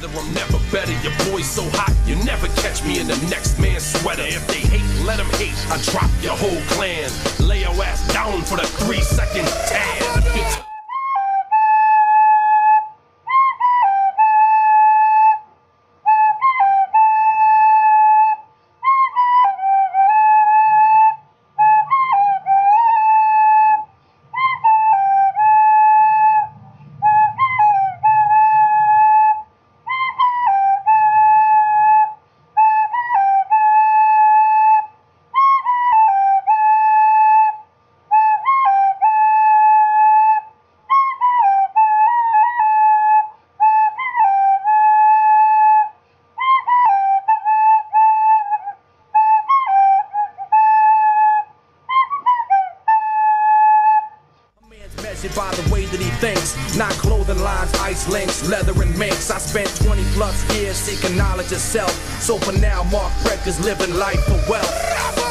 weather, I'm never better. Your boy's so hot, you never catch me in the next man's sweater. If they hate, let them hate. I drop your whole clan. Lay your ass down for the three second tag. By the way that he thinks. Not clothing lines, ice links, leather and minks. I spent 20 plus years seeking knowledge of self. So for now, Mark Fredker's living life for wealth.